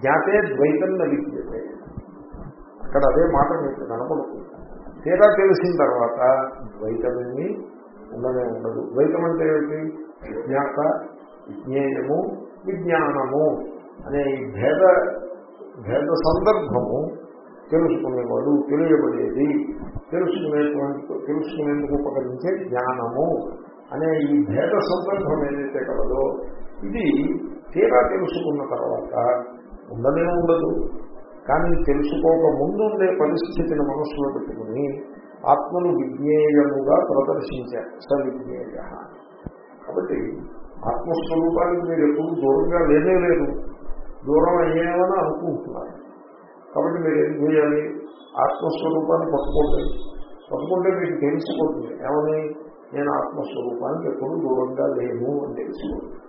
జ్ఞాతే ద్వైతం నవిద్యతే అక్కడ అదే మాట మీకు కనపడుతుంది. తీరా తెలిసిన తర్వాత ద్వైతమేమి ఉండనే ఉండదు. ద్వైతం అంటే ఏమిటి? విజ్ఞాత విజ్ఞేయము విజ్ఞానము అనే ఈ భేద భేద సందర్భము తెలుసుకునేవాడు తెలియబడేది. తెలుసుకునేటువంటి తెలుసుకునేందుకు ఉపకరించే జ్ఞానము అనే ఈ భేద సందర్భం ఏదైతే కలదో ఇది తీరా తెలుసుకున్న తర్వాత ఉండనే ఉండదు. కానీ తెలుసుకోక ముందుండే పరిస్థితిని మనసులో పెట్టుకుని ఆత్మను విజ్ఞేయముగా ప్రదర్శించారు. సవిజ్ఞేయ. కాబట్టి ఆత్మస్వరూపానికి మీరు ఎప్పుడు దూరంగా లేనే లేదు. దూరం అయ్యామని అనుకుంటున్నారు. కాబట్టి మీరు ఏం చేయాలి? ఆత్మస్వరూపాన్ని పట్టుకోండి. పట్టుకుంటే మీకు తెలిసిపోతుంది. ఏమని? నేను ఆత్మస్వరూపానికి ఎప్పుడు దూరంగా లేను అని తెలిసిపోతుంది.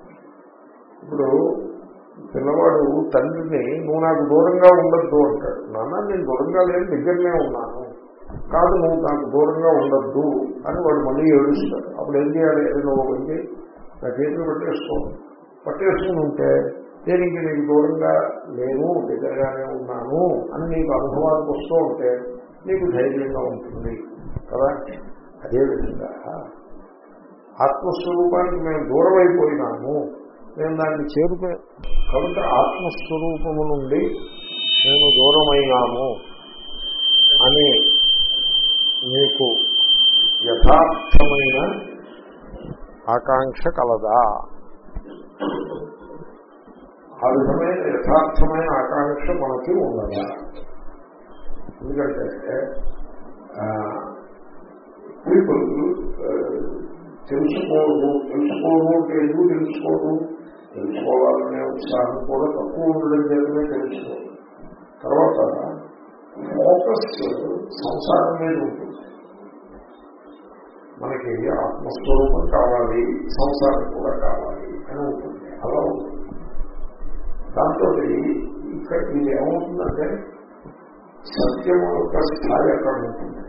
ఇప్పుడు పిల్లవాడు తండ్రిని నువ్వు నాకు దూరంగా ఉండద్దు అంటాడు. నాన్న నేను దూరంగా లేని దగ్గరనే ఉన్నాను. కాదు నువ్వు నాకు దూరంగా ఉండద్దు అని వాడు మళ్ళీ ఏడుస్తాడు. అప్పుడు ఏం చేయాలి? నువ్వు వెళ్ళి నా చేతులు పట్టేసుకో. పట్టేసుకుని ఉంటే దేనికి నీకు దూరంగా లేను దగ్గరగానే ఉన్నాను అని నీకు అనుభవానికి వస్తూ ఉంటే నీకు ధైర్యంగా ఉంటుంది. కదా? అదేవిధంగా ఆత్మస్వరూపానికి మేము దూరం అయిపోయినాము నేను దాన్ని చేరుకో కాబట్టి ఆత్మస్వరూపము నుండి మేము దూరమైనాము అని మీకు యథార్థమైన ఆకాంక్ష కలదా. ఆ విధమైన యథార్థమైన ఆకాంక్ష మనకి ఉండదా? ఎందుకంటే పీపుల్ తెలుసుకోరు తెలుసుకోరు ఎందుకు తెలుసుకోరు తెలుసుకోవాలనే ఉత్సాహం కూడా తక్కువ ఉండడం చేతనే తెలుసుకోవాలి తర్వాత ఫోకస్ సంసారం మీద ఉంటుంది. మనకి ఆత్మస్వరూపం కావాలి సంసారం కూడా కావాలి అని ఉంటుంది. అలా ఉంటుంది. దాంతో ఇక్కడ ఇది ఏమవుతుందంటే సత్యము యొక్క స్థాయి అక్కడ ఉంటుంది.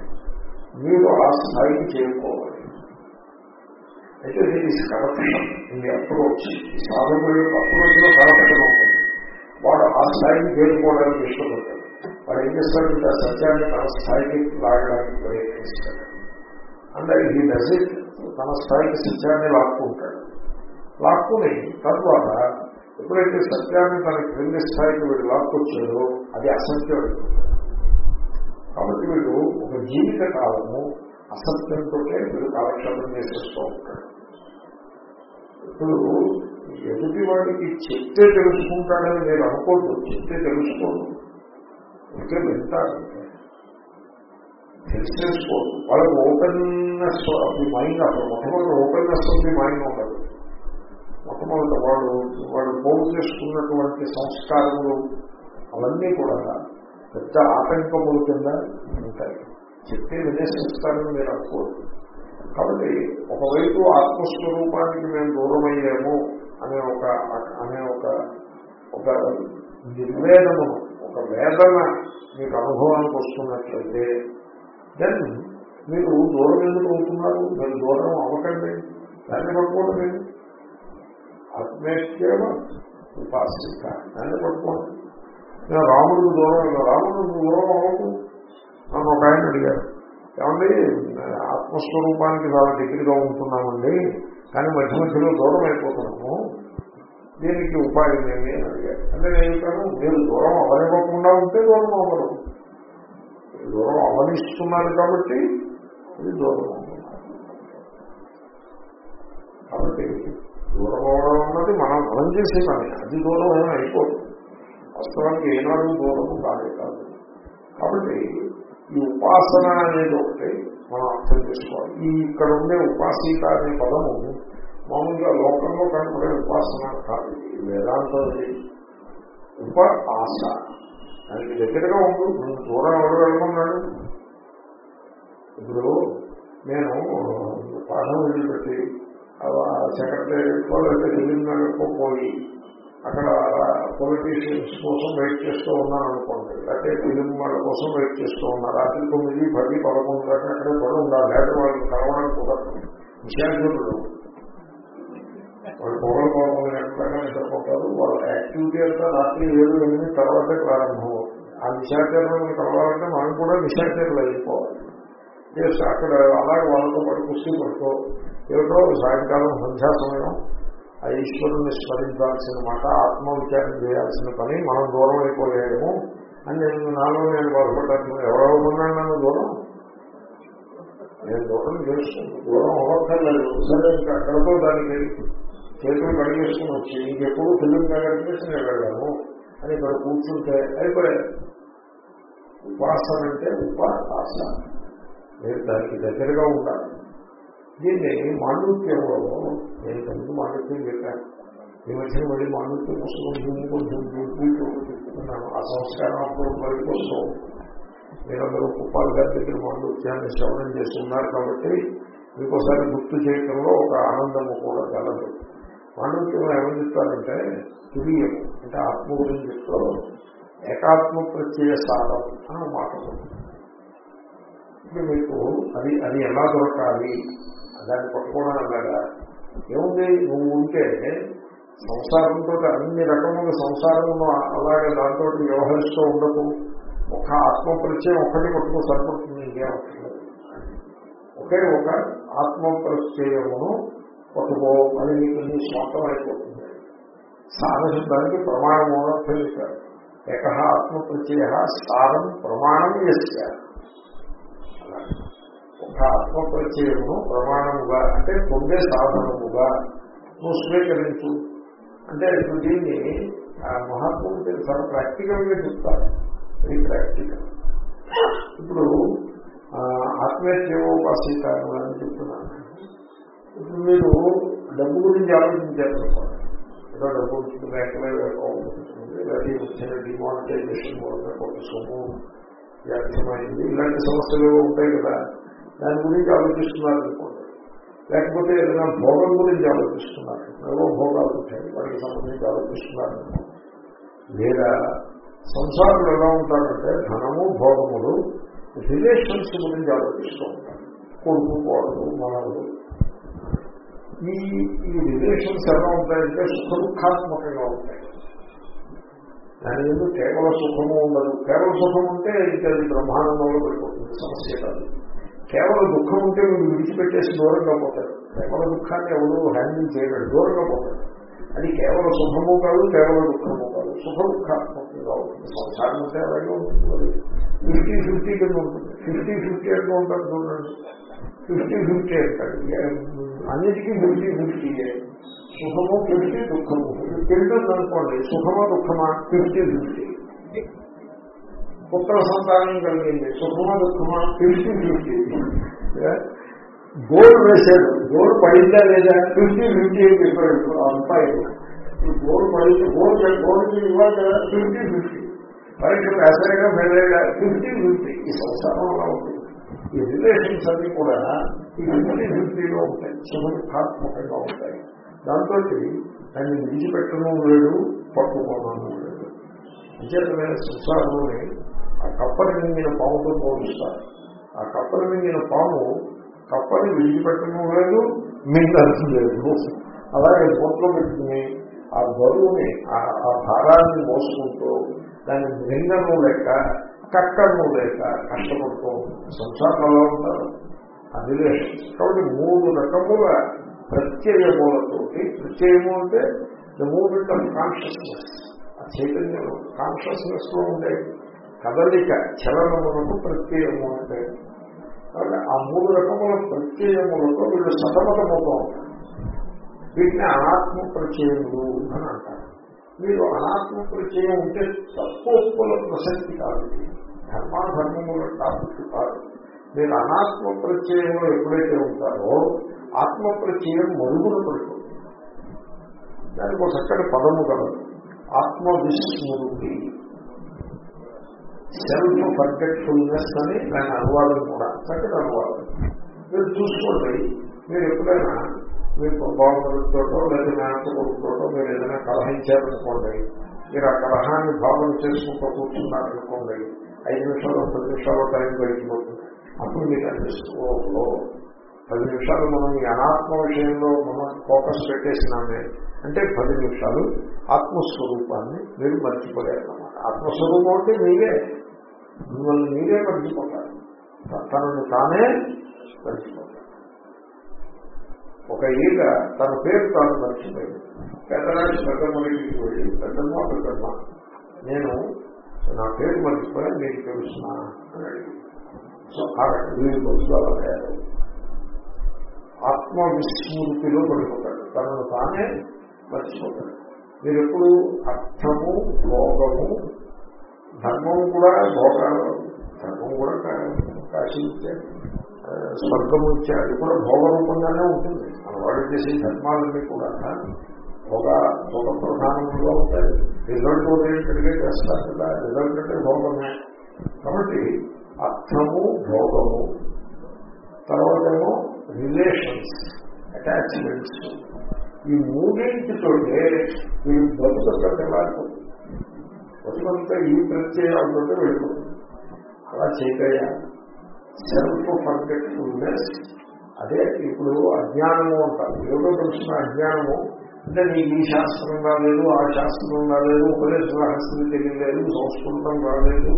మీరు ఆ స్థాయికి చేరుకోవాలి. అయితే దీని కరప్షన్. ఇది అప్రోచ్ సాధకుల యొక్క అప్రోచ్లో కరప్షన్ ఉంటుంది వాడు ఆ స్థాయికి చేరుకోవడానికి ఇష్టపడతాడు. వాడు ఏం చేస్తాడంటే ఆ సత్యాన్ని తన స్థాయికి లాగడానికి ప్రయత్నిస్తాడు. అంటే ఈ డజ్ ఇట్ తన స్థాయికి సత్యాన్ని లాక్కుంటాడు. లాక్కుని తర్వాత ఎప్పుడైతే సత్యాన్ని తన క్రింది స్థాయికి వీడు లాక్కొచ్చాడో అది అసత్యం కాబట్టి వీడు ఒక జీవిత కాలము అసత్యంతో వీడు కాలక్షేపం చేసేస్తూ ఉంటాడు ఇప్పుడు ఎదుటి వాడికి చెప్తే తెలుసుకుంటాడని నేను అనుకోద్దు చెప్తే తెలుసుకోదు ఇంకే వింటాడు తెలిసేసుకోదు వాళ్ళకి ఓపెన్నెస్ ఆఫ్ ది మైండ్ అప్పుడు మొట్టమొదటి ఓపెన్నెస్ ఆఫ్ ది మైండ్ ఉండదు. మొట్టమొదటి వాడు వాడు పోగు చేసుకున్నటువంటి సంస్కారములు అవన్నీ కూడా పెద్ద ఆటంకములు కింద ఉంటాయి. చెప్పి వినేసిస్తారని మీరు అనుకోరు కాబట్టి ఒకవైపు ఆత్మస్వరూపానికి మేము దూరమయ్యాము అనే ఒక అనే ఒక ఒక నిర్వేదము ఒక వేదన మీకు అనుభవానికి వస్తున్నట్లయితే దెన్ మీరు దూరం ఎందుకు అవుతున్నారు? మీరు దూరం అవ్వకండి. దాన్ని పట్టుకోండి మీరు. ఉపాసిక దాన్ని పట్టుకోండి. నేను రాముడికి దూరం రాముడికి దూరం అవ్వకు. నన్ను ఒక ఆయన అడిగారు ఏమండి ఆత్మస్వరూపానికి చాలా దగ్గరగా ఉంటున్నామండి కానీ మధ్య మధ్యలో దూరం అయిపోతున్నాము దీనికి ఉపాయం ఏమి? అని అడిగారు. అంటే నేను చెప్పాను మీరు దూరం అవనివ్వకుండా ఉంటే దూరం అవ్వరు. దూరం అవనిస్తున్నారు కాబట్టి ఇది దూరం కాబట్టి దూరం అవడం అన్నది మనం మనం చేసే పని అది దూరం అయినా అయిపోదు. వాస్తవానికి ఏనాడు దూరము కాదే కాదు. కాబట్టి ఈ ఉపాసన అనేది ఒకటి మనం అర్థం చేసుకోవాలి. ఈ ఇక్కడ ఉండే ఉపాసిక అనే పదము మామూలుగా లోకంలో కనపడే ఉపాసన కాదు. ఇది వేదాంతం ఉప ఆశ. దానికి దగ్గరగా ఉండు. నేను దూరం ఎవరు వెళ్ళమన్నాడు? ఇప్పుడు నేను పాఠం వదిలిపెట్టి సెక్రటరీలో లేదా ఢిల్లీలో పోయి అక్కడ పొలిటీషియన్స్ కోసం వెయిట్ చేస్తూ ఉన్నాను అనుకోండి. లేకపోతే ఫిలిం వాళ్ళ కోసం వెయిట్ చేస్తూ ఉన్నారు. రాత్రి తొమ్మిది పది పదకొండు దాకా అక్కడ కూడా ఉండాలి. లేకపోతే వాళ్ళని కలవడానికి కూడా విశాఖలు వాళ్ళు పొగలు పదకొండు గంటల నిద్రపోతారు. వాళ్ళ యాక్టివిటీ అంతా రాత్రి ఏడు ఎనిమిది తర్వాతే ప్రారంభం అవుతుంది ఆ నిశాచరులను కలవాలంటే మనం కూడా నిశాచరులు అయిపోవాలి. అక్కడ అలాగే వాళ్ళతో పాటు కుస్తీ పడుతూ ఏమిటో సాయంకాలం సంధ్యా సమయం ఆ ఈశ్వరుణ్ణి స్మరించాల్సిన మాట ఆత్మవిచారం చేయాల్సిన పని మనం దూరం అయిపోలేము అని నేను నాలో నేను బాధపడ్డాను ఎవరెవరున్నాను నన్ను దూరం? నేను దూరం చేసుకుంటూ దూరం అవ్వక్కర్లేదు. సరే ఇంకా అక్కడతో దానికి చేతులు కడిగేసుకుని వచ్చి ఇంకెప్పుడు ఫిలిం కడిగేసి నేను వెళ్ళాను అని ఇక్కడ కూర్చుంటే అయిపోయాయి. ఉపాసన అంటే ఉపాస మీరు దానికి దగ్గరగా ఉండాలి. దీన్ని మాండూక్యంలో నేను ముందు మాట్లాడుతూ చెప్పాను. ఈ మధ్య మళ్ళీ మాట్లాడుతూ పుస్తకం దీన్ని కొంచెం చెప్తున్నాను. ఆ సంస్కారం అప్పుడు మళ్ళీ వస్తూ మీరందరూ కుప్పాల గారి దగ్గర మాట్లాడుతాన్ని శ్రవణం చేస్తున్నారు కాబట్టి మీకోసారి గుర్తు చేయడంలో ఒక ఆనందము కూడా కలదు. మాండవ్యంలో ఏమని చెప్తారంటే తురియం అంటే ఆత్మ గురించి చెప్తూ ఏకాత్మ ప్రత్యయ సాధం అని మాట ఇప్పుడు మీకు అది అది ఎలా దొరకాలి? దాన్ని పట్టుకోవడం అలాగా ఏముంది? నువ్వు ఉంటే సంసారంతో అన్ని రకముల సంసారము అలాగే దాంతో వ్యవహరిస్తూ ఉండకు. ఒక ఆత్మ పరిచయం ఒక్కటి కొట్టుకో సరిపడుతుంది ఇంకేమవుతుంది ఒకే ఒక ఆత్మ పరిచయమును కొట్టుకో అని మీకు నీ స్వంతం అయిపోతుంది. సాధశబ్దానికి ప్రమాణం అర్థం చెప్పారు ఏక ఆత్మ ప్రత్యయ సారం ప్రమాణం చేశారు. ఒక ఆత్మ ప్రమాణముగా అంటే పొందే సాధనముగా నువ్వు స్వీకరించు. అంటే ఇప్పుడు దీన్ని మహాత్ములు చాలా ప్రాక్టికల్గా చెప్తారు. వెరీ ప్రాక్టికల్ ఇప్పుడు ఆత్మీయోపాసిత అని చెప్తున్నాను ఇప్పుడు మీరు డబ్బు గురించి ఆలోచించారనుకోండి ఏదో డబ్బు వచ్చింది బ్యాంకులో ఉంటుంది లేదా వచ్చిన డిమానిటైజేషన్ మూలంగా కొంత సొమ్ము వ్యర్థమైంది ఇలాంటి సమస్యలు ఉంటాయి కదా. దాని గురించి ఆలోచిస్తున్నారు అనుకోండి. లేకపోతే ఏదైనా భోగం గురించి ఆలోచిస్తున్నారు. ఏవో భోగాలు ఉంటాయి వాటికి సంబంధించి ఆలోచిస్తున్నారు లేదా సంసారంలో ఎలా ఉంటారంటే ధనము భోగములు రిలేషన్స్ గురించి ఆలోచిస్తూ ఉంటారు. కొడుకు కోడలు మనవులు ఈ ఈ రిలేషన్స్ ఎలా ఉంటాయంటే సుఖ దుఃఖాత్మకంగా ఉంటాయి. దాని ఎందుకు కేవల సుఖము ఉండదు? కేవల సుఖం ఉంటే ఇంకా అది బ్రహ్మాండంలో పడిపోతుంది సమస్య కాదు. కేవలం దుఃఖం ఉంటే మీరు విడిచిపెట్టేసి దూరంగా పోతారు కేవల దుఃఖాన్ని ఎవరు హ్యాండిల్ చేయలేడు దూరంగా పోతారు అది కేవలం సుఖము కాదు కేవలం దుఃఖము కాదు. సుఖ దుఃఖాత్మకంగా ఉంటుంది. సంసారం అంటే అలాగే ఉంటుంది ఫిఫ్టీ ఫిఫ్టీ కింద ఉంటుంది. ఫిఫ్టీ ఫిఫ్టీ అంటే ఉంటారు చూడండి. ఫిఫ్టీ ఫిఫ్టీ అంటారు. అన్నిటికీ ఫిఫ్టీ ఫిఫ్టీ సుఖము ఫిఫ్టీ దుఃఖము. తెలియదు అనుకోండి సుఖమా దుఃఖమా? ఫిఫ్టీ ఫిఫ్టీ పుత్ర సంతానం కలిగింది. సుఖమా దుఃఖమా? Fifty fifty. గోల్ వేసాడు గోల్ పడిందా లేదా? ఫిఫ్టీ ఫిఫ్టీ అని చెప్పాడు అబ్బాయి గోల్ పడింది. గోల్ గోల్కి ఇవ్వాలి కదా. Fifty fifty. పరీక్ష పేసరేగా మేలేగా ఫిఫ్టీ ఫిఫ్టీ. ఈ సంసారం ఉంటుంది ఈ రిలేషన్స్ అన్ని కూడా ఈ ఫిఫ్టీ ఫిఫ్టీలో ఉంటాయి. సుఖదుఖాత్మకంగా ఉంటాయి. దాంతో దాన్ని విడిచిపెట్టడం లేదు పట్టుకోవడం లేదు. విచేతమైన సంసారంలోనే కప్పని మింగిన పాముతో పోలుస్తారు. ఆ కప్పని మింగిన పాము కప్పని విడిచిపెట్టడం లేదు మింగడం లేదు. అలాగే బొట్లో పెట్టుకుని ఆ బరువుని ఆ భారాన్ని మోసుకుంటూ దాని మింగను లేక కక్కను లేక కష్టపడుతూ సంసారంలో ఉంటారు. అది కాబట్టి మూడు రకముల ప్రత్యయములతోటి ప్రత్యయము అంటే ద మూమెంట్ ఆఫ్ కాన్షియస్నెస్ ఆ చైతన్యం కాన్షియస్నెస్లో ఉండే కదలిక చలనములకు ప్రత్యయము అంటే. కాబట్టి ఆ మూడు రకముల ప్రత్యయములతో వీళ్ళు సతమతమవుతూ వీటిని అనాత్మ ప్రత్యయములు అని అంటారు. మీరు అనాత్మ ప్రత్యయం ఉంటే తక్కువ ప్రసక్తి కాదు. ధర్మాధర్మముల టాపిక్ కాదు. మీరు అనాత్మ ప్రత్యయంలో ఎప్పుడైతే ఉంటారో ఆత్మ ప్రత్యయం మరుగున పడుతుంది దానికి ఒక చక్కటి పదము కలదు ఆత్మ విస్మృతి సెల్ఫ్ పర్ఫెక్ట్ఫుల్నెస్ అని దాని అనువాదం కూడా చక్కటి అనువాదం. మీరు చూసుకోండి. మీరు ఎప్పుడైనా మీకు బాగుపడుతోటో లేదా మేనతోటో మీరు ఏదైనా కలహించారనుకోండి మీరు ఆ కలహాన్ని భావన చేసుకుంటూ కూర్చున్నారనుకోండి ఐదు నిమిషాలు పది నిమిషాలు టైం గడిచిపోతుంది. అప్పుడు మీకు అనిపిస్తుంది పది నిమిషాలు మనం ఈ అనాత్మ విషయంలో మనం ఫోకస్ పెట్టేసినామే. అంటే పది నిమిషాలు ఆత్మస్వరూపాన్ని మీరు మర్చిపోయారన్నమాట ఆత్మస్వరూపం అంటే మీరే. మిమ్మల్ని మీరే మర్చిపోతారు తనను తానే మర్చిపోతారు ఒక ఈగ తన పేరు తాను మర్చిపోయింది. పెద్దరాజు పెద్దమ్మడికి వెళ్ళి పెద్దమ్మ పెద్దమ్మ నేను నా పేరు మర్చిపోయా మీకు తెలుసునా అని అడిగి సో ఆ వీళ్ళు బతుకాల తయారు ఆత్మవిస్మృతిలో పడిపోతాడు. తనను తానే మర్చిపోతాడు. మీరు ఎప్పుడు అర్థము భోగము ధర్మం కూడా భోగాలు ధర్మం కూడా కాశీ ఇచ్చే స్వర్గము ఇచ్చే అది కూడా భోగ రూపంగానే ఉంటుంది. మన వాళ్ళు చేసే ధర్మాలన్నీ కూడా భోగ భోగ ప్రధానంగా ఉంటాయి. రిజల్ట్ ఓరియంటెడ్గా చేస్తారు కదా రిజల్ట్ అంటే భోగమే. కాబట్టి అర్థము భోగము తర్వాత ఏమో రిలేషన్స్ అటాచ్మెంట్స్. ఈ మూడింటితోటే ఈ బతుకంటే వెళ్ళిపోతుంది బతుకంతా ఈ ప్రత్యయాలతో వెళ్ళిపోతుంది. అలా చేతయ్య సెల్ఫ్ ఫర్గెట్ఫుల్నెస్ అదే ఇప్పుడు అజ్ఞానము అంటారు. ఏదో తెలిసిన అజ్ఞానము అంటే నీకు ఈ శాస్త్రం రాలేదు ఆ శాస్త్రం రాలేదు ఉపదేశ రహస్యం తెలియలేదు సంస్కృతం రాలేదు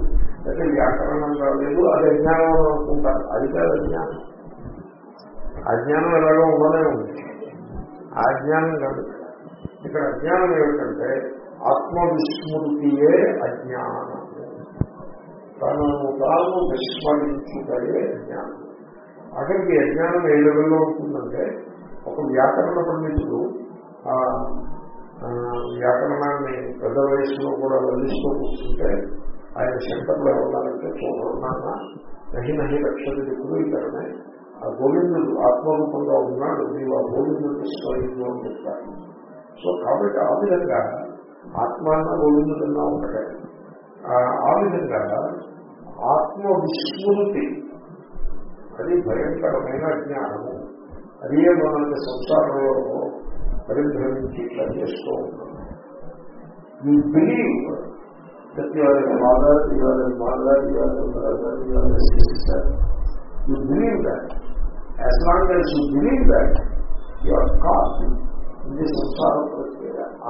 అయితే వ్యాకరణం రాలేదు అది అజ్ఞానం అనుకుంటారు. అది కాదు అజ్ఞానం. అజ్ఞానం ఎలాగో ఉండనే ఉంది. ఆ అజ్ఞానం కాదు. ఇక్కడ అజ్ఞానం ఏమిటంటే ఆత్మవిస్మృతియే అజ్ఞానం. తనను తాను విస్మరించుటయే జ్ఞానం అక్కడికి అజ్ఞానం ఏ లెవెల్లో ఉంటుందంటే ఒక వ్యాకరణ పండితుడు వ్యాకరణాన్ని పెద్ద వయసులో కూడా వదిలిస్తూ కూర్చుంటే ఆయన సెంటర్లో ఎవరంటే చూడన్నా నహి నహి రక్షణ దిక్కులు ఆ గోవిందుడు ఆత్మరూపంగా ఉన్నాడు నీవు ఆ గోవిందుడు స్వయంలో అని చెప్తారు సో కాబట్టి ఆ విధంగా ఆత్మాన గోవిందుడన్నా ఒకటే ఆ విధంగా ఆత్మ విస్మృతి అది భయంకరమైన జ్ఞానము అదే మనల్ని సంసారంలో పరిభ్రమించి ఇట్లా చేస్తూ ఉంటాం you believe that you are a father, you are a mother, you are a brother, you are a sister. You believe that.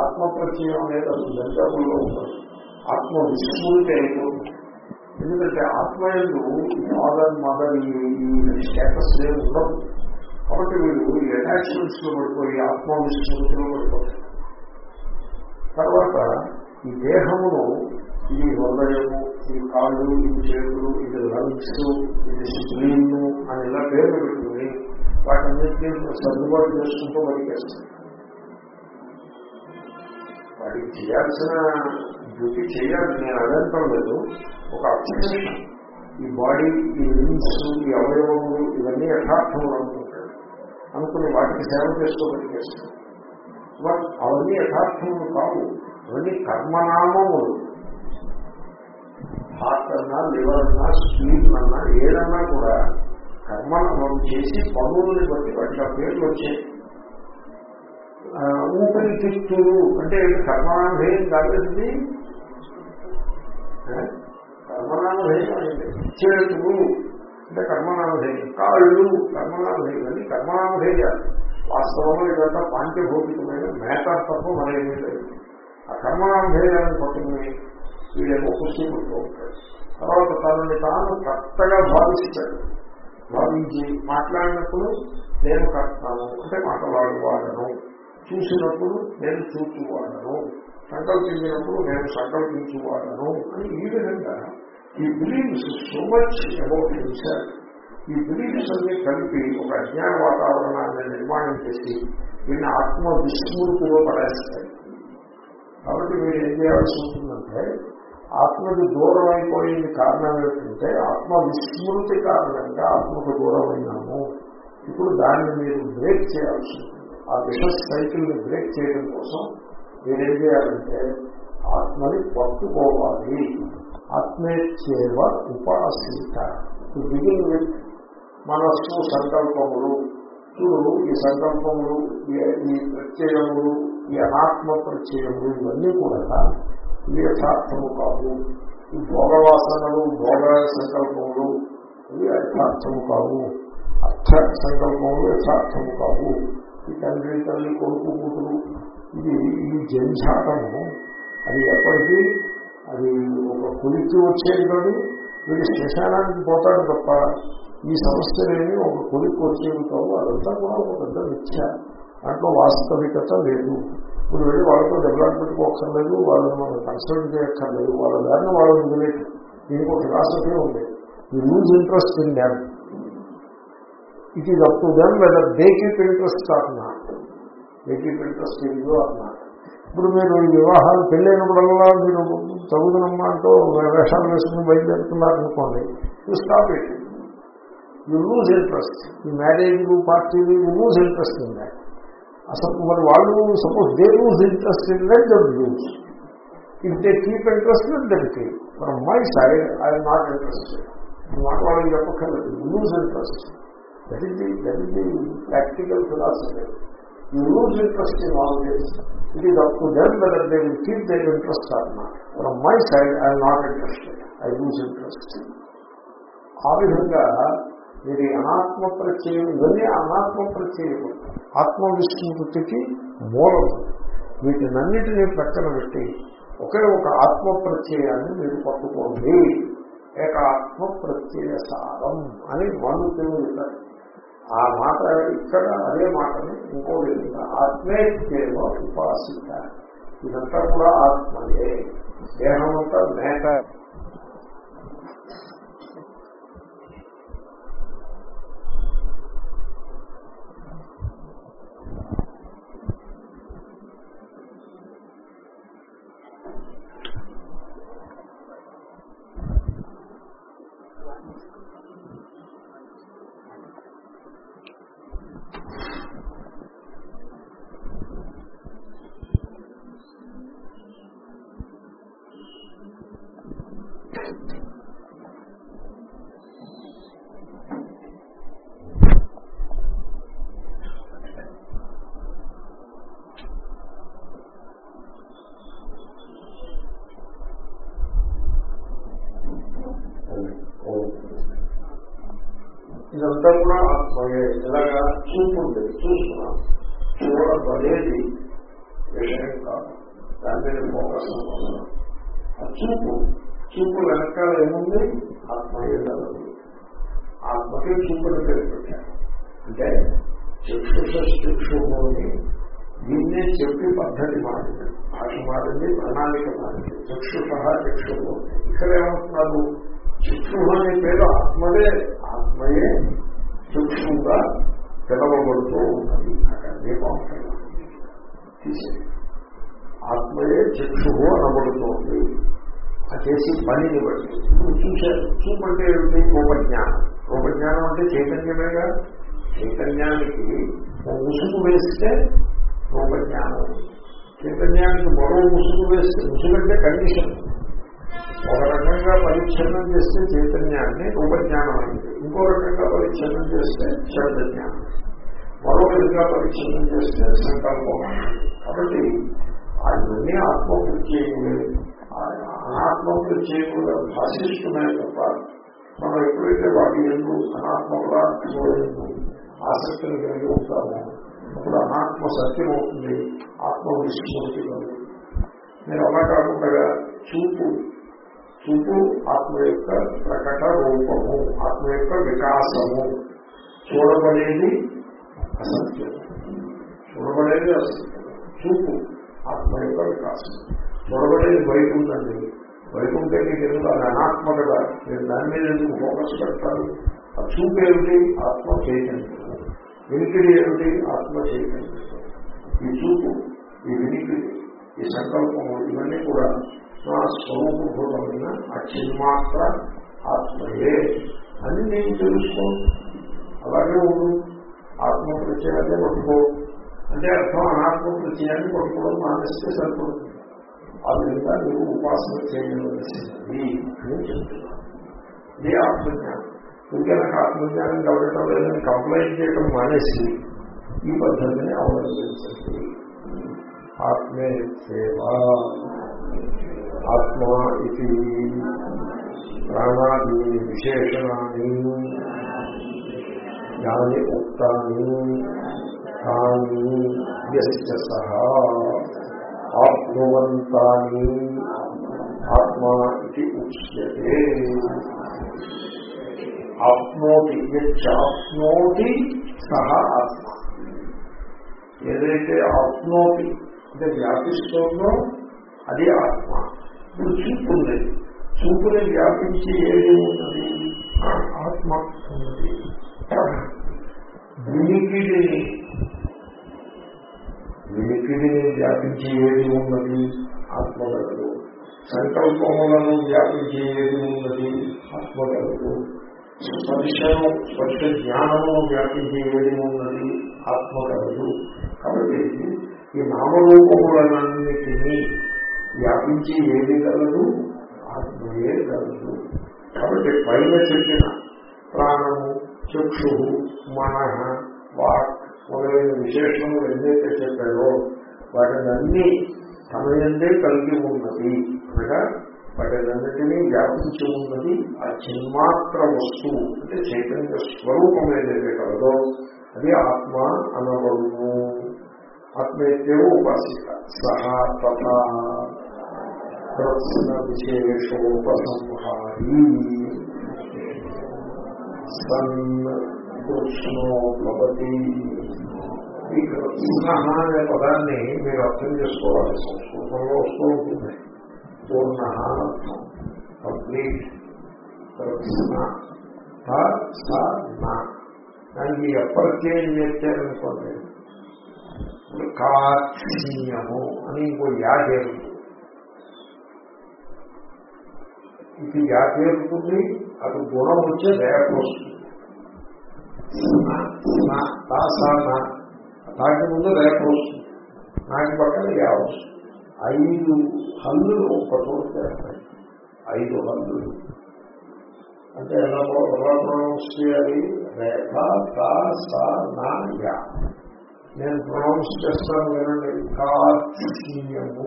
ఆత్మ ప్రత్యయం అనేది అసలు జంతువుల్లో ఉంటుంది ఆత్మ విస్మృతి అయిపోతుంది. ఎందుకంటే ఆత్మ ఎందు మదర్ మదర్ ఈ స్టేటస్ లేదు ఉండదు. కాబట్టి వీళ్ళు ఈ అటాచ్మెంట్స్లో పడిపోయి ఆత్మ విస్మృతిలో పడిపోతారు. తర్వాత ఈ దేహమును ఈ హృదయము ఈ కాళ్ళు ఈ చేతులు ఇది లంగ్స్ ఇది స్క్రీన్ అని ఇలా పేర్లు పెట్టుకుని వాటన్నిటినీ సర్దుబాటు చేసుకుంటూ బతికేస్తుంది అది చేయాల్సిన డ్యూటీ చేయాలి నేను అదంతం లేదు. ఒక అబ్సర్వేషన్ ఈ బాడీ ఈ లిమ్స్ ఈ అవయవములు ఇవన్నీ యథార్థములు అనుకుంటాడు. అనుకుని వాటికి సేవ చేస్తూ బతికేస్తాడు బట్ అవన్నీ యథార్థములు కావు. అవన్నీ కర్మనామములు. హార్ట్ అన్నా లివర్ అన్నా స్ప్లీన్ అన్నా ఏదన్నా కూడా కర్మ మనం చేసి పనులని బట్టి వాటి పేర్లు వచ్చాయి. ఊపిరి చిత్తూరు అంటే కర్మానుభయం కాలేదు కర్మనామధేయం అనేది చేతులు అంటే కర్మనామధేయం కాళ్ళు కర్మనామధేయం అని కర్మనామధేయాలు వాస్తవంలో ఇదంతా పాంచభౌతికమైన మేటర్ తప్ప మరేమీ లేదు. ఆ కర్మనామధేయాన్ని పట్టుకుని వీడేమో కుస్తీ పడుతూ ఉంటాడు. తర్వాత తనని తాను కర్తగా భావిస్తాడు. భావించి మాట్లాడినప్పుడు నేను కర్తాను అంటే మాట్లాడువాడను. చూసినప్పుడు నేను చూచువాడను సంకల్పించినప్పుడు నేను సంకల్పించువాడను అని ఈ విధంగా he believes so much about himself ఈ బిలీవ్స్ అన్ని కలిపి ఒక అజ్ఞాన వాతావరణాన్ని నిర్మాణం చేసి వీళ్ళని ఆత్మ విస్మృతిలో పడేస్తాయి. కాబట్టి మీరు ఏం చేయాల్సి ఉంటుందంటే ఆత్మకి దూరం అయిపోయింది కారణం ఏంటంటే ఆత్మ విస్మృతి కారణంగా ఆత్మకు దూరం అయినాము. ఇప్పుడు దాన్ని మీరు బ్రేక్ చేయాల్సి ఉంటుంది. ఆ విష సైకిల్ని బ్రేక్ చేయడం కోసం మీరేం చేయాలంటే ఆత్మని పట్టుకోవాలి. ఆత్మేచ్చేవ ఉపాసిత. బిగిన్ విత్ మనస్సు సంకల్పములు. చూడు ఈ సంకల్పములు ఈ ప్రత్యయములు ఈ అనాత్మ ప్రత్యయములు ఇవన్నీ కూడా ఇవి యథార్థము కావు ఈ భోగవాసనలు భోగ సంకల్పములు ఇవి యథార్థము కావు అర్థ సంకల్పములు యథార్థము కావు ఈ తండ్రి తల్లి కొడుకు కూతురు ఇది ఈ జంఝాటము అది ఎప్పటికీ అది ఒక కొలిక్కి వచ్చేది కాదు వీడు శ్మశానానికి పోతాడు తప్ప ఈ సమస్యలేమి ఒక కొలిక్కి వచ్చేవి కావు అదంతా కూడా ఒక పెద్ద మిథ్య. దాంట్లో వాస్తవికత లేదు. ఇప్పుడు వెళ్ళి వాళ్ళతో డెవలప్ పెట్టుకోక్కర్లేదు వాళ్ళని మనం కన్సల్ట్ చేయక్కర్లేదు వాళ్ళ దాన్ని వాళ్ళు వదిలేదు దీనికి ఒక ఫిలాసఫీ ఉంది. He lose interest in them it is up to them whether they keep interest or not they keep interest in you or not ఇప్పుడు మీరు ఈ వివాహాలు పెళ్ళైనప్పుడల్లా మీరు చదువుతున్నమ్మా అంటూ వేషాలు వేసుకుని బయలుదేరుతున్నారనుకోండి you stop it you lose interest ఈ మ్యారేజ్లు పార్టీలు you lose interest in that అసలు మరి వాళ్ళు suppose they lose interest in that that lose if they keep interest that keep from my side I'm not interested మాట వాళ్ళకి చెప్పక్కర్లేదు lose interest that is the that is the practical philosophy you lose interest in all this it is up to them whether they will keep their interest or not from my side I'm not interested I lose interest ఆ విధంగా మీరు అనాత్మ ప్రత్యయం ఇవన్నీ అనాత్మ ప్రత్యయం ఆత్మవిస్మృతికి మూలం. వీటినన్నిటినీ ప్రక్కన పెట్టి ఒకే ఒక ఆత్మ ప్రత్యయాన్ని మీరు పట్టుకోండి. ఏక ఆత్మ ప్రత్యయ సారం అని వాళ్ళు తెలుగుతారు ఆ మాట ఇక్కడ అదే మాటని ఇంకో విధంగా ఆత్మేత్యేవ ఉపాసిత. ఇదంతా కూడా ఆత్మయే. దేహం అంతా మేటర్ ఇదంతా కూడా ఆత్మయే ఇలాగా చూపు ఉంది చూస్తున్నాం అనేది విషయం కాదు. దాని మీద ఫోకస్ ఆ చూపు చూపు వెనకాల ఏముంది? ఆత్మయే కలదు ఆత్మకే చూపుని పేరు పెట్టారు. అంటే చక్షుష చక్షుని దీన్నే చెప్పి పద్ధతి మారింది. భాష మారింది ప్రణాళిక మారింది. చక్షుష చక్షు ఇక్కడ ఏమంటున్నారు? చక్షు అనే పేరు ఆత్మదే. ఆత్మయే చక్షుగా పిలవబడుతూ ఉన్నది. అక్కడ దీపం తీసేది ఆత్మయే చక్షు అనబడుతోంది. ఆ చేసి పనిని బట్టి. ఇప్పుడు చూశారు చూపంటే ఏమిటి? రూపజ్ఞానం. రూపజ్ఞానం అంటే చైతన్యమేగా? చైతన్యానికి ముసుగు వేస్తే రూపజ్ఞానం. చైతన్యానికి మరో ముసుగు వేస్తే ముసుగంటే కండిషన్. ఒక రకంగా పరిచ్ఛిన్నం చేస్తే చైతన్యాన్ని రూపజ్ఞానం అయింది ఇంకో రకంగా పరిచ్ఛిన్నం చేస్తే శబ్దజ్ఞానం మరో విధంగా పరిచ్ఛిన్నం చేస్తే సంకల్పం. కాబట్టి అవన్నీ ఆత్మకృత్యములే అనాత్మకృత్యములుగా భాషిస్తున్నాయి తప్ప మనం ఎప్పుడైతే వాటి ఎందు అనాత్మగా ఆసక్తిని కలిగి ఉంటామో అప్పుడు అనాత్మ సత్యం అవుతుంది ఆత్మ విస్మృతి కలుగుతుంది నేను అలా కాకుండా చూపు చూపు ఆత్మ యొక్క ప్రకట రూపము ఆత్మ యొక్క వికాసము. చూడబడేది అసత్యం. చూడబడేది అసత్యం. చూపు ఆత్మ యొక్క వికాసం. చూడబడేది బయట ఉందండి. బయట ఉంటే మీకు ఎందుకు అది అనాత్మకగా మీరు దాని మీద ఎందుకు ఫోకస్ పెడతారు? ఆ చూపు ఏమిటి? ఆత్మ చైతన్యం వినికిడి ఏమిటి? ఆత్మ చైతన్యం ఈ చూపు ఈ వినికిడి ఈ సంకల్పము ఇవన్నీ కూడా నా స్వరూపభూతమైన ఆ చిన్మాత్ర ఆత్మయే అని నేను తెలుసుకో అలాగే ఉండు. ఆత్మ ప్రత్యయాన్ని పట్టుకో అంటే అర్థం అనాత్మ ప్రత్యయాన్ని పట్టుకోవడం మానేస్తే సరిపడుతుంది ఆ విధంగా మీరు ఉపాసన చేయవలసినది అని చెప్తున్నాను ఇది ఆత్మజ్ఞానం. ఇంకా నాకు ఆత్మజ్ఞానం కలగటం లేదని కంప్లైంట్ చేయడం మానేసి ఈ పద్ధతిని అవలంబించండి. ఆత్మే సేవ. ఆత్మా ఇది ప్రాణాది విశేషణాన్ని యాని ఉక్తాన్ని తాని. యస్య సహా. ఆప్నువంతాని ఇది ఉచ్యతే. ఆత్మోటి ఆప్నోతి సహ ఆత్మ. ఏదైతే ఆత్మోటి అంటే వ్యాపిస్తుందో అది ఆత్మ. ఇప్పుడు చూపు ఉంది చూపుని వ్యాపించి ఏది ఉన్నది? ఆత్మ ఉన్నది. వినికిడిని వినికిడిని వ్యాపించి ఏది ఉన్నది? ఆత్మగలదు. సంకల్పములను వ్యాపించి ఏది ఉన్నది? ఆత్మగలదు. స్పర్శను స్పర్శ జ్ఞానమును వ్యాపించి ఏది ఉన్నది? ఆత్మగలదు. కాబట్టి ఈ నామరూపములన్నిటినీ వ్యాపించి ఏది కలదు ఆత్మయే కలదు. కాబట్టి పైన చెప్పిన ప్రాణము చక్షు మన వాక్ మొదలైన విశేషములు ఏదైతే చెప్పారో వాటినన్నీ తమయందే కలిగి ఉన్నది. అనగా వాటినన్నిటినీ వ్యాపించి ఉన్నది ఆ చిన్మాత్ర వస్తువు అంటే చైతన్య స్వరూపం ఏదైతే కలదో అది ఆత్మ అనబడును. ఆత్మేత్యవ ఉపాసిత సహా తథా. ప్రశ్న విశేషోపసంహారీ సన్ కృష్ణోపతి ఈ కృష్ణ అనే పదాన్ని మీరు అర్థం చేసుకోవాలి. సంస్కృతంలో వస్తూ ఉంటుంది. పూర్ణ అర్థం కంప్లీట్ కృష్ణ దానికి అప్రత్యయం చేశారనుకోండి? కాక్షిణ్యము అని ఇంకో యా చేరుతుంది ఇది యా చేరుతుంది అది గుణం వచ్చే రేపు వస్తుంది తాకి ముందు రేపు వస్తుంది నాటి పక్కన యా వస్తుంది ఐదు హల్లులు ఒక చోట చేస్తాయి. ఐదు హల్లులు. అంటే ఎలా ప్రొనౌన్స్ చేయాలి? రేఖ తా సా నా యా. నేను ప్రొనౌన్స్ చేస్తాను వినండి. కార్తీయము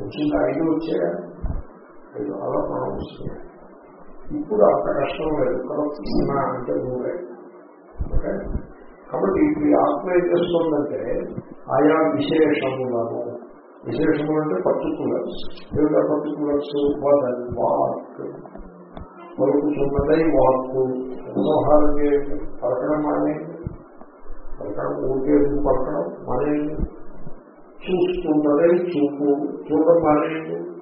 వచ్చింది ఐదు వచ్చాయా? ఐదు అలా ప్రొనౌన్స్ చేయాలి ఇప్పుడు అంత కష్టం లేదు. కరప్సిన అంటే నువ్వే. ఓకే? కాబట్టి ఇప్పుడు ఆత్మ ఏం చేస్తుందంటే ఆయా విశేషములను విశేషములు అంటే పర్టికులర్స్. ఏమిటా పర్టికులర్స్? వదన్ వాక్. పలుకుతున్నదై వాక్కు వ్యవహారం చేయండి పలకడం మానేయండి. పలకడం ఊరికే పలకడం? మానేయండి. చూస్తున్నదై చూపు. చూడడం మానేయండి.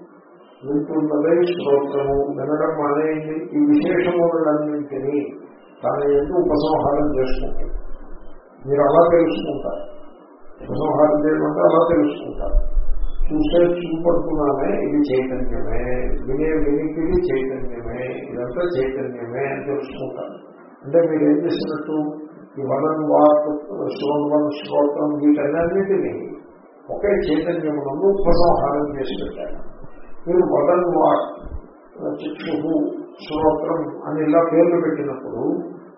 వింటున్నదే శ్రోత్రము. వినడం మానేయండి ఈ విశేషములన్నింటినీ తన ఎందుకు ఉపసంహారం చేసుకుంటుంది మీరు అలా తెలుసుకుంటారు. ఉపసంహారం చేయమంటే అలా తెలుసుకుంటారు. చూసే చూపడుతున్నామే ఇది చైతన్యమే. వినే వినికిడి చైతన్యమే. ఇదంతా చైతన్యమే అని తెలుసుకుంటారు. అంటే మీరు ఏం చేసినట్టు? ఈ వదన్ వాక్ శ్రోణవన్ శ్రోత్రం వీటన్నిటినీ ఒకే చైతన్యమునందు ఉపసంహారం చేసి పెట్టారు. మీరు మదన్ వాక్ చిక్షు శ్రోత్రం అని ఇలా పేర్లు పెట్టినప్పుడు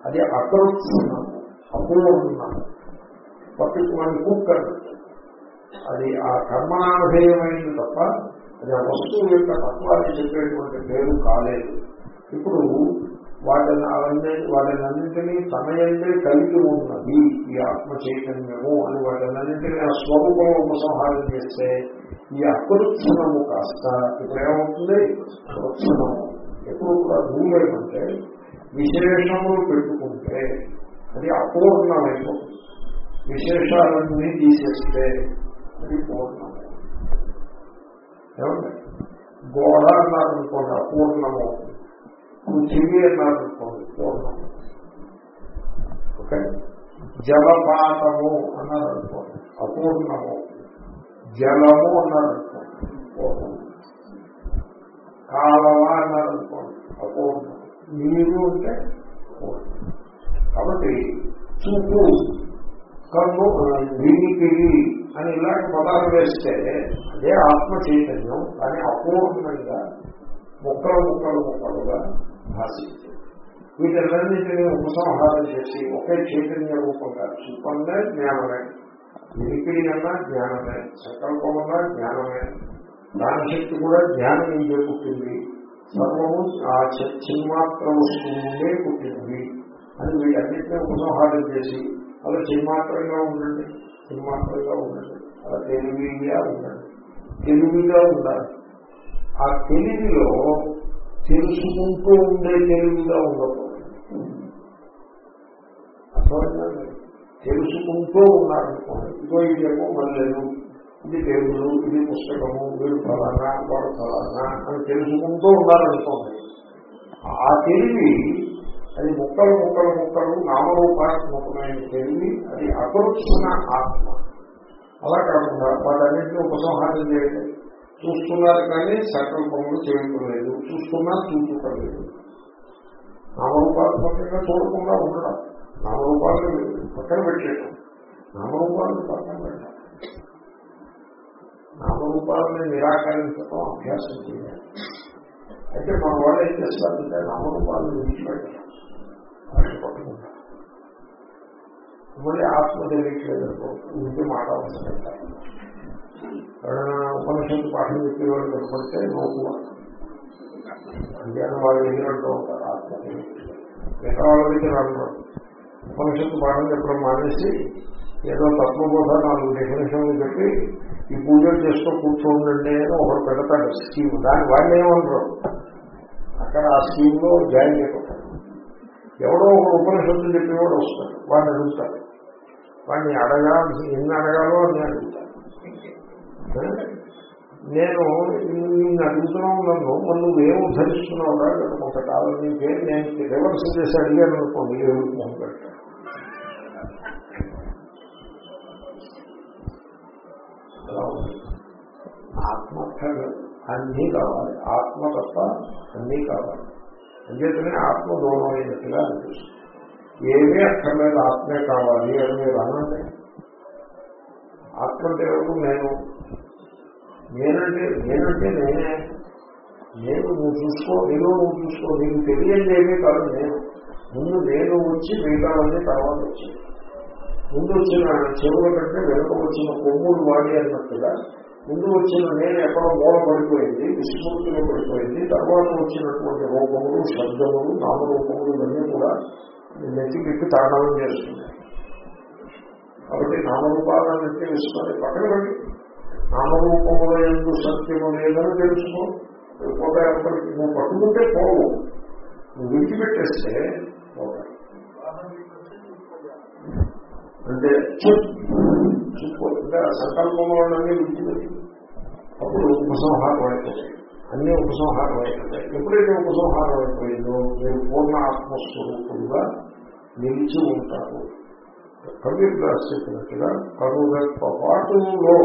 అది అకృత్సన్నము అపూర్ణము పర్టికులర్ కుక్ అది ఆ కర్మానుభేయమైంది తప్ప అది ఆ వస్తువు యొక్క తత్వాన్ని చెప్పేటువంటి పేరు కాలేదు. ఇప్పుడు వాటిని అవన్నీ వాటినన్నింటినీ సమయంలో కలిగి ఉన్నది ఈ ఆత్మ చైతన్యము అని వాటినన్నింటినీ ఆ స్వరూపం ఉపసంహారం చేస్తే ఈ అకృత్సనము కాస్త ఇప్పుడు ఏమవుతుంది కృత్సనము ఎప్పుడు కూడా రూలేమంటే విశేషములు పెట్టుకుంటే అది అపూర్ణమైపోతుంది విశేషాలన్నీ తీసేస్తే అది పూర్ణము ఏమండి? గోడ అన్నారనుకోండి అపూర్ణము పృథివీ అన్నారనుకోండి పూర్ణము ఓకే? జలపాతము అన్నారనుకోండి అపూర్ణము జలము అన్నారనుకోండి పూర్ణము కాలవ అన్నారనుకోండి అపూర్ణం నీరు అంటే కాబట్టి చూపు కన్ను వీడికిడి అని ఇలాంటి పదాలు వేస్తే అదే ఆత్మ చైతన్యం కానీ అపూర్ణంగా ముక్కలు ముక్కలు ముక్కలుగా భాషించింది వీటన్నింటినీ ఉపసంహారం చేసి ఒకే చైతన్య రూపంగా చూపంగా జ్ఞానమే. వినికిడి అన్నా జ్ఞానమే. సంకల్పమన్నా జ్ఞానమే. దానశక్తి కూడా జ్ఞానం నుంచే పుట్టింది. సర్వము ఆ చిన్మాత్ర వస్తువు పుట్టింది. అని వీటన్నిటినీ ఉపసంహారం చేసి అలా చిన్మాత్రంగా ఉండండి చిన్మాత్రంగా ఉండండి. అలా తెలివిగా ఉండండి. తెలివిగా ఉండాలి. ఆ తెలివిలో తెలుసుకుంటూ ఉండే తెలివిగా ఉండకూడదు. అర్థమైందండి తెలుసుకుంటూ ఉన్నారనుకోండి ఇదో ఇదేమో మళ్ళీ ఇది దేవుడు ఇది పుస్తకము వీడు ఫలానా వాడు ఫలానా అని తెలుసుకుంటూ ఉన్నారనుకోండి ఆ తెలివి అది ముక్కలు ముక్కలు ముక్కలు నామరూపాత్మకమైన తెలివి అది అపరుచున్న ఆత్మ. అలా కాకుండా వాటన్నింటినీ ఉపసంహారం చేయండి చూస్తున్నారు కానీ సంకల్పములు చేయటం లేదు. చూస్తున్నా చూడటం లేదు. నామరూపాత్మకంగా చూడకుండా ఉండడం. నామరూపాలను పక్కన పెట్టేయటం. నామరూపాలను పక్కన పెట్టడం. నామరూపాలని నిరాకరించడం అభ్యాసం చేయాలి. అయితే మన వాళ్ళు ఏం చేస్తారంటే నామరూపాలను విడిచిపెట్టడం. వాటిని పట్టుకుంటారు. మళ్ళీ ఆత్మ తెలియట్లేదు ఇంటి మాట అవసరం ఎవరైనా ఉపనిషత్తు పాఠం చెప్పేవాడు కనపడితే నోకు అంటే వాళ్ళు ఎదురంటూ ఉంటారు ఆత్మ తెలియట్లేదు మిగతా వాళ్ళ దగ్గర అంటారు ఉపనిషత్తు పాఠం చెప్పడం మానేసి ఏదో తత్వబోధ నాలుగు డెఫినేషన్లు చెప్పి ఈ పూజలు చేస్తూ కూర్చోండి అని ఒకరు పెడతాడు స్కీమ్. దాని వాళ్ళు ఏమంటారు? అక్కడ ఆ స్కీమ్లో జాయిన్ అయిపోతారు ఎవడో ఒక ఉపనిషత్తులు చెప్పేవాడు వస్తాడు. వాడిని అడుగుతాడు. వాడిని అడగాల్సి ఎన్ని అడగాలో అని అడుగుతాడు. నేను నిన్ను అడుగుతున్నావు నన్ను మరి నువ్వేం ఉద్ధరిస్తున్నావురా? కొంతకాలం నీకే నేను రివర్స్ చేసి అడిగాను అనుకోండి ఏడు మొహం పెట్టాను ఆత్మ అన్నీ కావాలి. ఆత్మ తప్ప అన్నీ కావాలి. అంచేతనే ఆత్మ దూరమైనట్టుగా అనిపిస్తుంది. ఏమీ అక్కర్లేదు ఆత్మే కావాలి అని మీరు అనండి. ఆత్మ అంటే ఎవరు? నేను. నేనంటే నేనంటే నేనే. నేను నువ్వు చూసుకో నేను నువ్వు చూసుకో. నీకు తెలియంది ఏమీ కాదు నేను. ముందు నేను వచ్చి మిగతావన్నీ తర్వాత వచ్చి. ముందు వచ్చిన చెవుల కంటే వెనుక వచ్చిన కొమ్ముడు వాడి అన్నట్టుగా ముందు వచ్చిన నేను ఎక్కడో మూల పడిపోయింది విస్మృతిలో పడిపోయింది తర్వాత వచ్చినటువంటి రూపములు శబ్దములు నామరూపములు ఇవన్నీ కూడా నెత్తికెక్కి తాళం చేస్తున్నాయి. కాబట్టి నామరూపాలన్నింటినీ విస్మరి పక్కన పెట్టి నామరూపముల ఎందు సత్యము లేదని తెలుసుకో పోతే అక్కడికి నువ్వు పట్టుకుంటే పోవు. నువ్వు విడిచిపెట్టేస్తే పోతాయి అంటే చెప్పు. అంటే ఆ సంకల్పములన్నీ విడిచిపెట్టి అప్పుడు ఉపసంహారం అయిపోతాయి అన్ని ఉపసంహారం అయిపోతాయి ఎప్పుడైతే ఉపసంహారం అయిపోయిందో మీరు పూర్ణ ఆత్మస్వరూపులుగా నిలిచి ఉంటారు కబీర్ దాస్ చెప్పినట్టుగా కనుగొప్ప పాటులో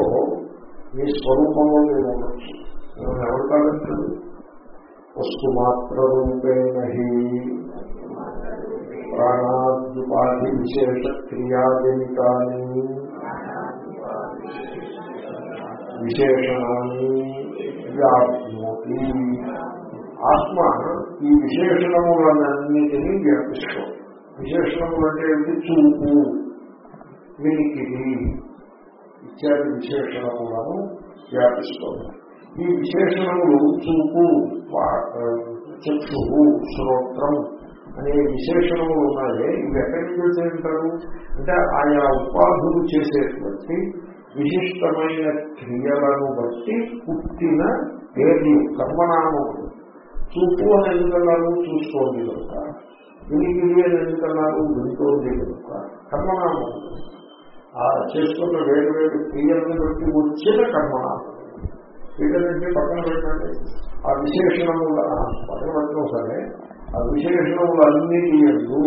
మీ స్వరూపంలో మీరు ఉండొచ్చు. నేను ఎవరు కాదంటాడు వస్తు మాత్ర రూపేణ ప్రాణాద్యుపాధి విశేష క్రియాజనితాన్ని విశేషణాన్ని వ్యాప్నోతి ఆత్మ ఈ విశేషణములన్నిటినీ వ్యాపిస్తాం. విశేషణములు అంటే ఏంటి చూపు వినికిడి ఇత్యాది విశేషణములను వ్యాపిస్తుంది ఈ విశేషణములు చూపు చక్షు శ్రోత్రం అనే విశేషణములు ఉన్నాయే. ఇవి ఎక్కడి నుంచి అంటే ఆయా ఉపాధులు చేసేటువంటి విశిష్టమైన క్రియలను బట్టి పుట్టిన పేర్లు కర్మనామములు చూపు అని ఎందుకన్నారు చూసుకోండి కనుక వినికిడి అని ఎందుకన్నారు వింటోంది కనుక కర్మనామములు ఆ చేసుకున్న వేరు వేరు క్రియలను బట్టి వచ్చిన కర్మనామం. వీటన్నింటినీ పక్కన పెట్టండి. ఆ విశేషణముల పక్కన పెట్టడం సరే ఆ విశేషణములన్నిటి ఎందు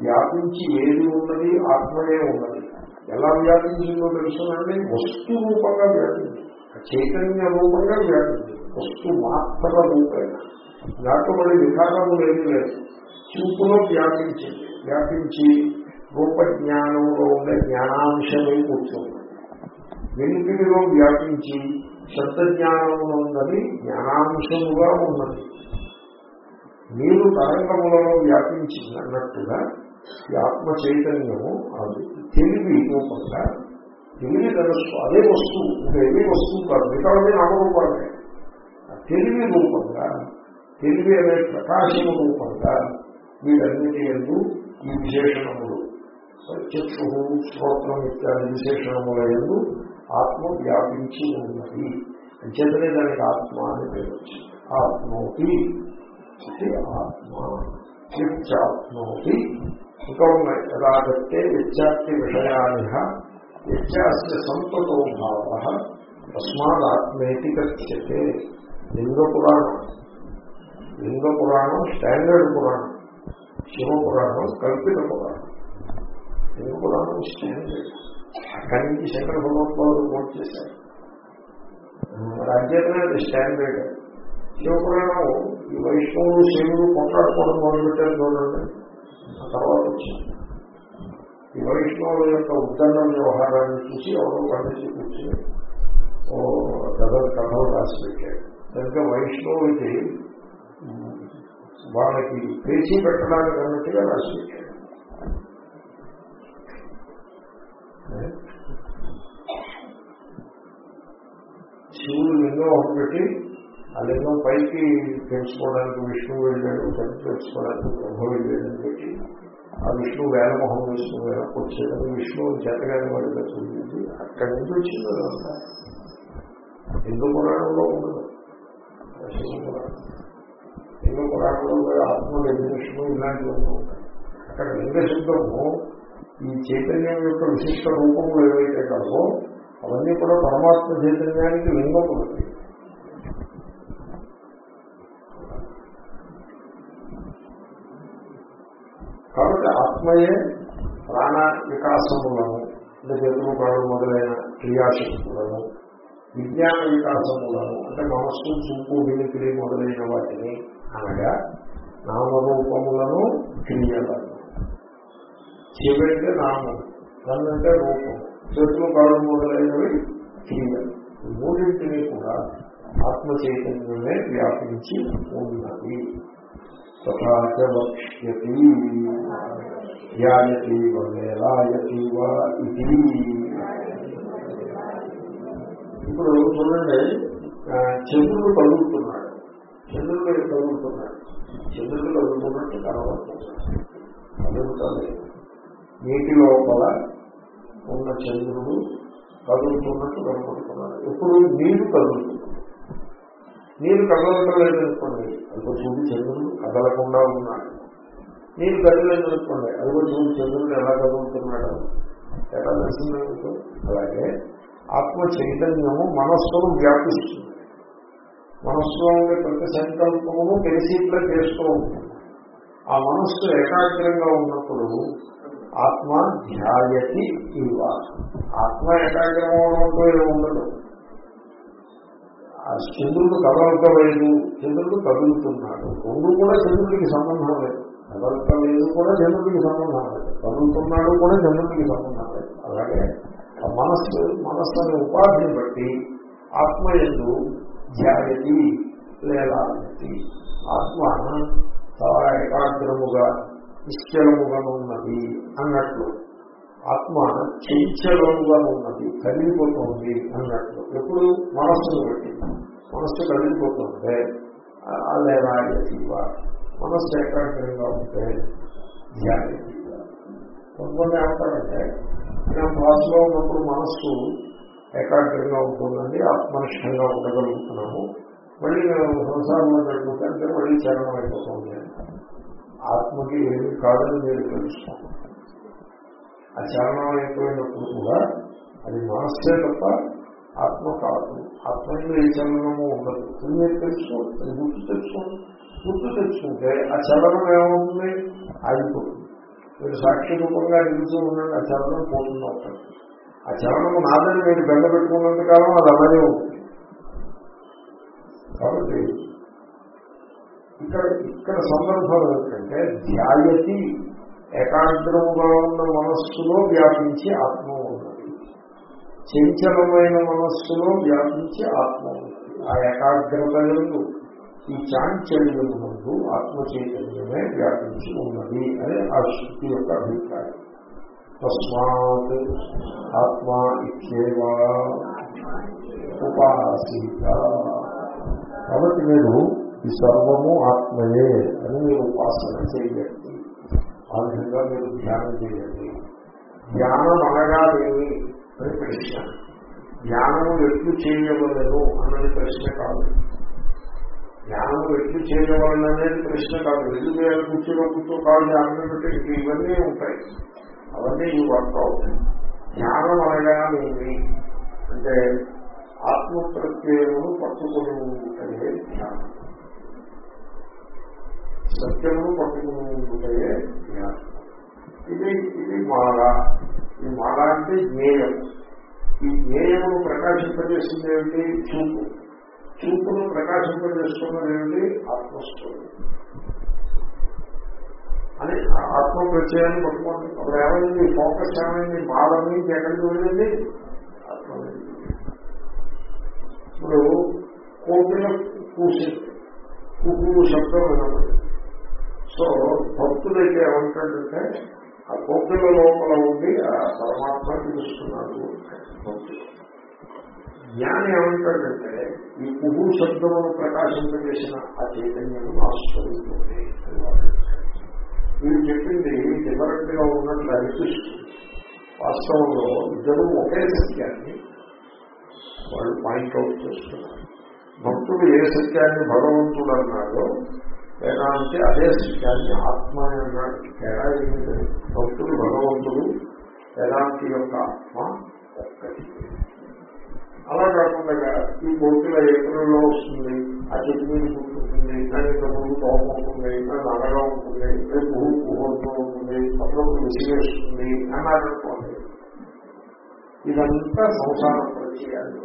వ్యాపించి ఏది ఉన్నది? ఆత్మనే ఉన్నది. ఎలా వ్యాపించిందో తెలుసునండి వస్తు రూపంగా వ్యాపించింది. చైతన్య రూపంగా వ్యాపించింది. వస్తు మాత్ర రూపేణ దాంట్లో మళ్ళీ విధానము లేదు లేదు. చూపులో వ్యాపించింది. వ్యాపించి రూపజ్ఞానంలో ఉండే జ్ఞానాంశమే కూర్చోండి వెనుకడిలో వ్యాపించి శబ్దజ్ఞానంలో ఉన్నది జ్ఞానాంశముగా ఉన్నది. నీరు తరంగములలో వ్యాపించినట్టుగా ఈ ఆత్మ చైతన్యము అది తెలివి రూపంగా తెలివి తెలుసు అదే వస్తువు ఇంకా ఏమీ వస్తువు కాదు మిగతాది నామరూపాలే. తెలివి రూపంగా తెలివి అనే ప్రకాశము రూపంగా వీటన్నిటి ఎందు ఈ విశేషణములు చక్షు శ్రోత్రం ఇత్యాది విశేషణముల ఎందు ఆత్మ వ్యాపించి ఉన్నది. అంచేతనే దానికి ఆత్మ అని పేరు వచ్చింది. ఆత్మోతి ఆత్మ. ఆత్మోతి ఇంకా ఉన్నాయి రాగత్తే విద్యార్థి విషయాని వ్యత్యాస సంతతో భావ తస్మాత్మేతి కథ్యతే లింగ పురాణం లింగ పురాణం స్టాండర్డ్ పురాణం. శివపురాణం కల్పిత పురాణం. లింగ పురాణం స్టాండర్డ్. అక్కడి నుంచి శంకర భగవత్వాలు కోట్ చేశారు. రాజ్యమే స్టాండర్డ్. శివపురాణం ఈ వైష్ణవులు శివుడు కొట్లాడుకోవడం మొదలుపెట్టారు చూడండి. తర్వాత వచ్చింది ఈ వైష్ణవుల యొక్క ఉద్దండ వ్యవహారాన్ని చూసి ఎవరో పండించి కూర్చుని ఓ కథలు కథలు రాసి పెట్టాడు కనుక వైష్ణవులకి వాళ్ళకి పేచి పెట్టడానికి అన్నట్టుగా రాసి పెట్టాడు శివుడు లింగం ఒకటి పెట్టి పైకి తెలుసుకోవడానికి విష్ణువు వెళ్ళాడు పైకి తెలుసుకోవడానికి బ్రహ్మ వెళ్ళాడని పెట్టి ఆ విష్ణు వేలమోహం విష్ణు వేల వచ్చేదని విష్ణువు జతగాని వాడిగా చూపించి అక్కడి నుంచి వచ్చింది అదంతా. హిందూ పురాణంలో ఉండదు హిందూ పురాణంలో ఆత్మ విష్ణువు ఇలాంటివి ఉంటాయి. అక్కడ లింగ ఈ చైతన్యం యొక్క విశిష్ట రూపంలో ఏవైతే కాదో అవన్నీ కూడా పరమాత్మ చైతన్యానికి లింగం లింగములు. కాబట్టి ఆత్మయే ప్రాణ వికాసములను అంటే చేతులు కాడు మొదలైన క్రియాశక్తులను విజ్ఞాన వికాసములను అంటే మనస్సు చూపు వినికిడి మొదలైన వాటిని అనగా నామరూపములను క్రియలను. చెవింటే నామం కన్నంటే రూపం. చేతులు కాడు మొదలైనవి క్రియలు. మూడింటినీ కూడా ఆత్మ చైతన్యమే వ్యాపించి ఉన్నది. తథాచ ధ్యాయతి వేలాయతి వా ఇది. ఇప్పుడు చూడండి చంద్రుడు కలుగుతున్నాడు చంద్రుడు కలుగుతున్నాడు చంద్రుడు కలుగుతున్నట్టు కనబడుతున్నాడు కలుగుతాడు నీటి లోపల ఉన్న చంద్రుడు కదులుతున్నట్టు కనపడుతున్నాడు ఎప్పుడు నీరు కదులుతుంది నీరు కదలటలేదనుకోండి అదిగో చూడు చంద్రుడు కదలకుండా ఉన్నాడు. నీరు కదలేదనుకోండి అదిగో చూడు చంద్రుడు ఎలా కదులుతున్నాడు. ఎలా తెలిసిందో అలాగే ఆత్మ చైతన్యము మనస్సును వ్యాపిస్తుంది. మనస్సులో ఉండే ప్రతి సంకల్పమును తెలిసి ఇట్లా చేస్తూ ఉంటుంది. ఆ మనస్సు ఏకాగ్రంగా ఉన్నప్పుడు ఆత్మ ధ్యాయతి ఇవ. ఆత్మ ఏకాగ్రమంతో ఉండదు ఆ చంద్రుడు కదలకలేదు చంద్రుడు కదులుతున్నాడు. రెండు కూడా చంద్రుడికి సంబంధం లేదు. కదలకలేదు కూడా చంద్రుడికి సంబంధం లేదు. కదులుతున్నాడు కూడా చంద్రుడికి సంబంధం లేదు. అలాగే ఆ మనస్సు మనస్సు అనే ఉపాధిని బట్టి ఆత్మ ఎందు ధ్యాయతి లేదా ఆత్మ చాలా ఏకాగ్రముగా నిశ్చలముగా ఉన్నది అన్నట్లు. ఆత్మ చంచలముగా ఉన్నది కదిలిపోతుంది అన్నట్లు. ఎప్పుడు? మనస్సును బట్టి. మనస్సు కదిలిపోతుంటే లేదా మనస్సు ఏకాగ్రంగా ఉంటే ధ్యానతీవ కొంతమంది ఏమంటారంటే నేను క్లాసులో ఉన్నప్పుడు మనస్సు ఏకాగ్రంగా ఉంటుందండి ఆత్మనిష్టంగా ఉండగలుగుతున్నాము. మళ్ళీ మేము సంసారంలో పెట్టుకుంటే మళ్ళీ చరణం అయిపోతుంది ఆత్మకి ఏమి కాదని మీరు తెలుసుకోండి ఆ చరణం అయిపోయినప్పుడు కూడా అది మనస్సే తప్ప ఆత్మ కాదు. ఆత్మ ఏ చలనము ఉండదు. ఇది మీరు తెలుసుకోండి అది గుర్తు తెచ్చుకోండి గుర్తు తెచ్చుకుంటే ఆ చలనం ఏమవుతుంది? ఆగిపోతుంది. మీరు సాక్షి రూపంగా నిలిచి ఉండండి ఆ చలనం పోతుంది అవుతుంది ఆ చలనము నాదని మీరు బెండ పెట్టుకున్నంత కాలం అది అలాగే ఉంటుంది. కాబట్టి ఇక్కడ ఇక్కడ సందర్భం ఏంటంటే ధ్యాయతి ఏకాగ్రముగా ఉన్న మనస్సులో వ్యాపించి ఆత్మ ఉన్నది చంచలమైన మనస్సులో వ్యాపించి ఆత్మ ఉన్నది ఆ ఏకాగ్రత ఎందు ఈ చాంచల్యం ముందు ఆత్మ చైతన్యమే వ్యాపించి ఉన్నది అని ఆ శక్తి యొక్క అభిప్రాయం. తస్మాత్ ఆత్మ ఇచ్చేవా ఉపాసీత. కాబట్టి మీరు ఈ సర్వము ఆత్మయే అని మీరు ఉపాసన చేయండి ఆ విధంగా మీరు ధ్యానం చేయండి. ధ్యానం అనగానేమి అని ప్రశ్న. ధ్యానము ఎట్లు చేయవలను అన్నది ప్రశ్న కాదు. ధ్యానం ఎట్లు చేయవలను అనేది ప్రశ్న కాదు. ఎల్లు చేయాలి కూర్చోలో కూర్చో కాదు ధ్యానం పెట్టి ఇవన్నీ ఉంటాయి. అవన్నీ ఈ వర్క్ అవుతాయి. ధ్యానం అనగా ఏమి అంటే ఆత్మ ప్రత్యయమును పట్టుకుని ఉంటే ధ్యానం. సత్యమును పట్టుకుని ఉంటాయే ధ్యానం ఇది ఇది మాల. ఈ మాల అంటే జ్ఞేయం. ఈ జ్ఞేయమును ప్రకాశింపజేసింది ఏమిటి? చూపు. చూపును ప్రకాశింపజేస్తున్నది ఏమిటి? ఆత్మస్వరూపం. అని ఆత్మ ప్రత్యయాన్ని పట్టుకోండి అప్పుడు ఏమైంది? ఫోకస్ ఏమైంది? మాల నుంచి ఎక్కడికి వెళ్ళింది? ఆత్మ ఇప్పుడు కోపిల కూసి. కుక్కు శబ్దం వినపడింది సో భక్తులైతే ఏమంటాడంటే ఆ కోపిల లోపల ఉండి ఆ పరమాత్మ తెలుస్తున్నాడు భక్తులు. జ్ఞాని ఏమంటాడంటే ఈ కుహు శబ్దమును ప్రకాశింపజేసిన ఆ చైతన్యము నా స్వరూపమే అని చెప్పింది డిఫరెంట్గా ఉన్నట్లు అనిపిస్తుంది. వాస్తవంలో ఇద్దరు ఒకే సత్యాన్ని వాళ్ళు పాయింట్అవుట్ చేస్తున్నారు. భక్తుడు ఏ సత్యాన్ని భగవంతుడు అన్నాడో వేదాంతి అదే సత్యాన్ని ఆత్మ అని అన్నాడు తేడా ఏమీ లేదు భక్తుడు భగవంతుడు వేదాంతి యొక్క ఆత్మ ఒక్కటి. అలా కాకుండా ఈ కోర్టుల ఏప్రిల్లో వస్తుంది ఆ చెట్టు ఉంటుంది కూర్చుంటుంది కానీ ఇంత ముందు కోపం ఉంటుంది కానీ నల్లగా ఉంటుంది రేపు పువ్వు ఉంటుంది అప్పుడప్పుడు విసిగేస్తుంది అని అనుకోండి. ఇదంతా సంసార ప్రత్యయాలు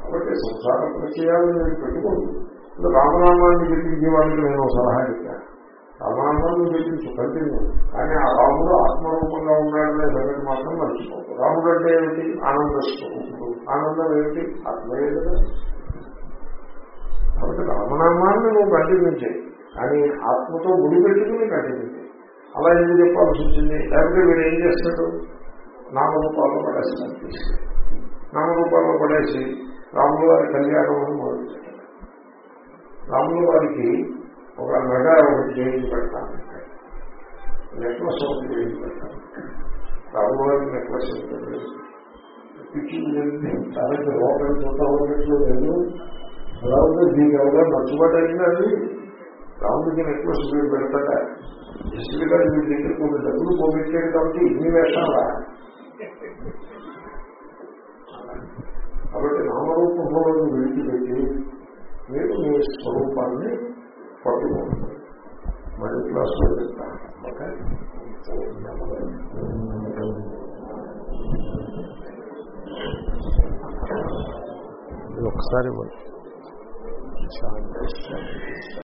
కాబట్టి సంసార ప్రత్యయాలు నేను పెట్టుకోండి ఇప్పుడు రామనామాన్ని చెప్పించే వాళ్ళకి నేను సలహా ఇచ్చాను రామనామాన్ని చెప్పించు కంటిన్యూ. కానీ ఆ రాముడు ఆత్మరూపంగా ఉన్నాడనే సంగతి మాత్రం మర్చిపోదు రాముడు అంటే ఏమిటి? ఆనంద స్వరూపుడు ఆనందం ఏమిటి? ఆత్మయే కదా? కాబట్టి రామనామాన్ని నువ్వు కంటిన్యూ చేయి. కానీ ఆత్మతో గుడి పెట్టుకుని కంటిన్యూ చేయి. అలా ఏం చెప్పాల్సి వచ్చింది? లేకపోతే వీడు ఏం చేస్తాడు? నామరూపాల్లో పడేస్తాడు. నామరూపాల్లో పడేసి రాముల వారి కళ్యాణం అని మొదలు రాముల వారికి ఒక నగ ఒకటి చేయించి పెడతాను నెక్లెస్ ఒకటి చేయించి పెడతాను రాముల వారికి నెక్లెస్ ఉంటుంది పిచ్చి చాలా లోపల చూద్దాం ఉన్నట్లు లేదు. అలా ఉంది దీనికి ఎవరో నచ్చుబాటు అయింది అది. రాముడికి నెక్లెస్ మీరు పెడతాడా? జస్ట్ గారు మీ దగ్గర కొన్ని డబ్బులు పోగొట్టాడు కాబట్టి ఇన్ని వేషాలా? కాబట్టి నామరూపంలో విడిచిపెట్టి మీరు మీ స్వరూపాన్ని పట్టుకోండి. మళ్ళీ క్లాస్లో చెప్తాను. ఓకే? ఇది ఒకసారి శాంతి